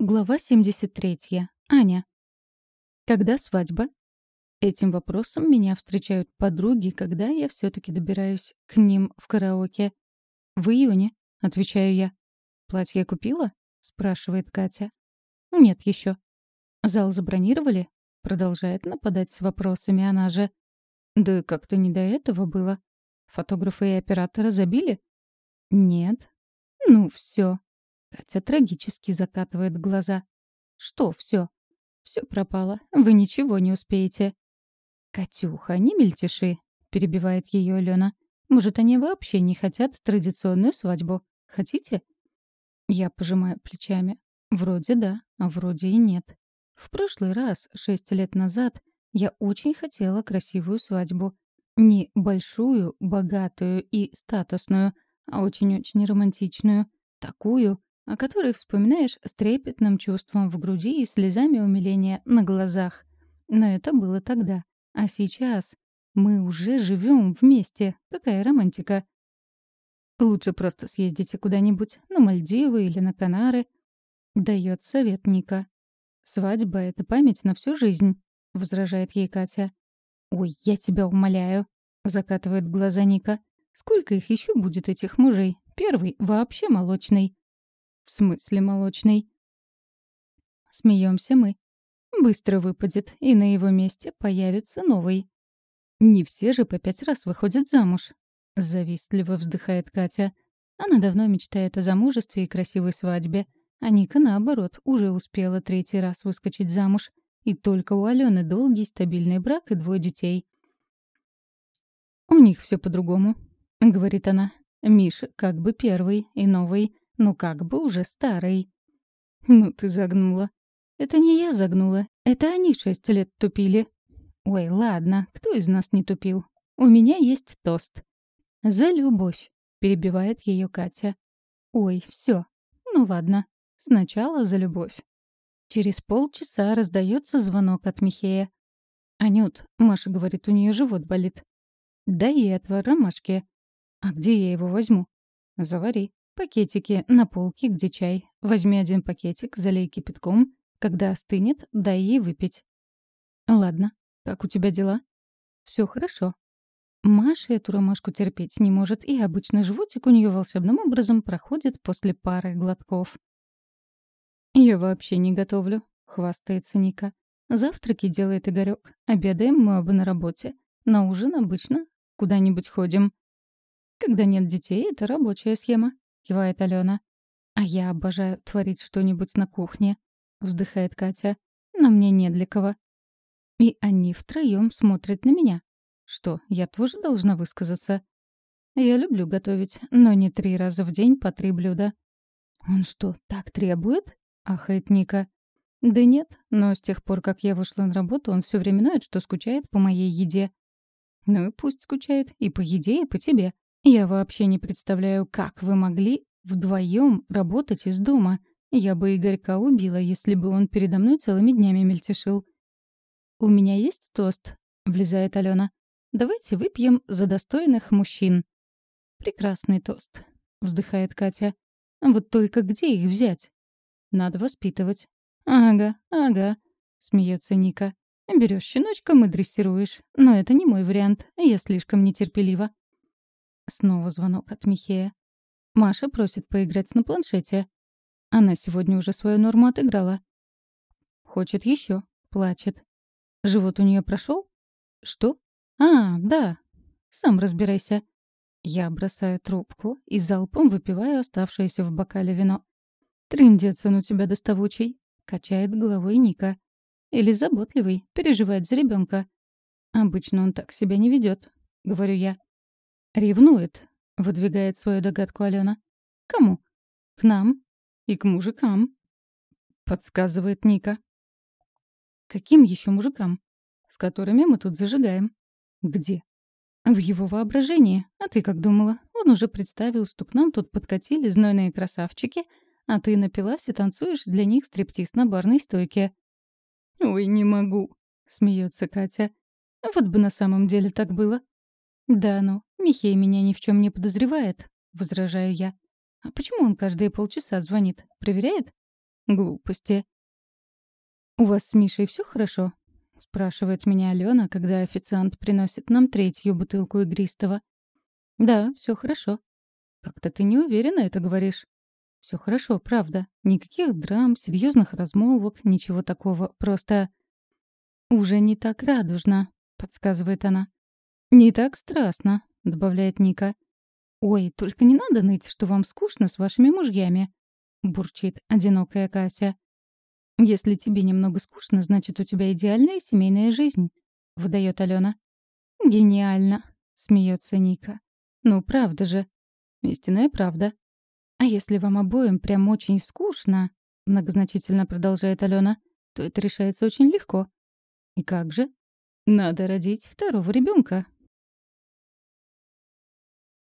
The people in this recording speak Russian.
Глава 73. Аня. Когда свадьба? Этим вопросом меня встречают подруги, когда я все таки добираюсь к ним в караоке. В июне, отвечаю я. Платье купила? спрашивает Катя. Нет еще. Зал забронировали? Продолжает нападать с вопросами она же. Да как-то не до этого было. Фотографы и операторы забили? Нет. Ну все. Катя трагически закатывает глаза. «Что все? Все пропало. Вы ничего не успеете». «Катюха, не мельтеши», — перебивает ее Алена. «Может, они вообще не хотят традиционную свадьбу? Хотите?» Я пожимаю плечами. Вроде да, а вроде и нет. В прошлый раз, шесть лет назад, я очень хотела красивую свадьбу. Не большую, богатую и статусную, а очень-очень романтичную. Такую, о которой вспоминаешь с трепетным чувством в груди и слезами умиления на глазах. Но это было тогда. А сейчас мы уже живем вместе. Какая романтика. Лучше просто съездите куда-нибудь, на Мальдивы или на Канары. Дает совет Ника. Свадьба — это память на всю жизнь, — возражает ей Катя. «Ой, я тебя умоляю», — закатывает глаза Ника. «Сколько их еще будет, этих мужей? Первый вообще молочный. В смысле молочный? Смеемся мы. Быстро выпадет, и на его месте появится новый. Не все же по пять раз выходят замуж. Завистливо вздыхает Катя. Она давно мечтает о замужестве и красивой свадьбе. А Ника, наоборот, уже успела третий раз выскочить замуж. И только у Алены долгий стабильный брак и двое детей. «У них все по-другому», — говорит она. «Миша как бы первый и новый, ну как бы уже старый. Ну ты загнула. Это не я загнула, это они шесть лет тупили. Ой, ладно, кто из нас не тупил? У меня есть тост. За любовь, перебивает ее Катя. Ой, все. Ну ладно. Сначала за любовь. Через полчаса раздается звонок от Михея. «Анют», — Маша говорит, у нее живот болит. «Дай ей отвар ромашки». «А где я его возьму?» «Завари». Пакетики на полке, где чай. Возьми один пакетик, залей кипятком. Когда остынет, дай ей выпить. Ладно. Как у тебя дела? Все хорошо. Маша эту ромашку терпеть не может, и обычно животик у нее волшебным образом проходит после пары глотков. «Я вообще не готовлю», — хвастается Ника. «Завтраки делает Игорек. Обедаем мы оба на работе. На ужин обычно куда-нибудь ходим. Когда нет детей, это рабочая схема кивает Алена. А я обожаю творить что-нибудь на кухне, вздыхает Катя. Но мне не для кого. И они втроем смотрят на меня. Что, я тоже должна высказаться? Я люблю готовить, но не три раза в день по три блюда. Он что, так требует? ахает Ника. Да нет, но с тех пор, как я вышла на работу, он все время ноет, что скучает по моей еде. Ну и пусть скучает и по еде, и по тебе. Я вообще не представляю, как вы могли вдвоем работать из дома. Я бы Игорька убила, если бы он передо мной целыми днями мельтешил. «У меня есть тост?» — влезает Алена. «Давайте выпьем за достойных мужчин». «Прекрасный тост», — вздыхает Катя. «Вот только где их взять?» «Надо воспитывать». «Ага, ага», — смеется Ника. Берешь щеночка, мы дрессируешь. Но это не мой вариант. Я слишком нетерпелива. Снова звонок от Михея. Маша просит поиграть на планшете. Она сегодня уже свою норму отыграла. Хочет еще, плачет. Живот у нее прошел? Что? А, да. Сам разбирайся. Я бросаю трубку и залпом выпиваю оставшееся в бокале вино. «Трындец он у тебя доставучий», — качает головой Ника. «Или заботливый, переживает за ребенка. Обычно он так себя не ведет, говорю я. «Ревнует», — выдвигает свою догадку Алена. «Кому?» «К нам и к мужикам», — подсказывает Ника. «Каким еще мужикам? С которыми мы тут зажигаем?» «Где?» «В его воображении. А ты как думала? Он уже представил, что к нам тут подкатили знойные красавчики, а ты напилась и танцуешь для них стриптиз на барной стойке». «Ой, не могу», — смеется Катя. «Вот бы на самом деле так было». «Да ну, Михей меня ни в чем не подозревает», — возражаю я. «А почему он каждые полчаса звонит? Проверяет?» Глупости. «У вас с Мишей все хорошо?» — спрашивает меня Алена, когда официант приносит нам третью бутылку игристого. «Да, все хорошо». «Как-то ты не уверенно это говоришь». Все хорошо, правда. Никаких драм, серьезных размолвок, ничего такого. Просто...» «Уже не так радужно», — подсказывает она. «Не так страстно», — добавляет Ника. «Ой, только не надо ныть, что вам скучно с вашими мужьями», — бурчит одинокая Кася. «Если тебе немного скучно, значит, у тебя идеальная семейная жизнь», — выдает Алена. «Гениально», — смеется Ника. «Ну, правда же. Истинная правда». «А если вам обоим прям очень скучно», — многозначительно продолжает Алена, «то это решается очень легко». «И как же?» «Надо родить второго ребенка,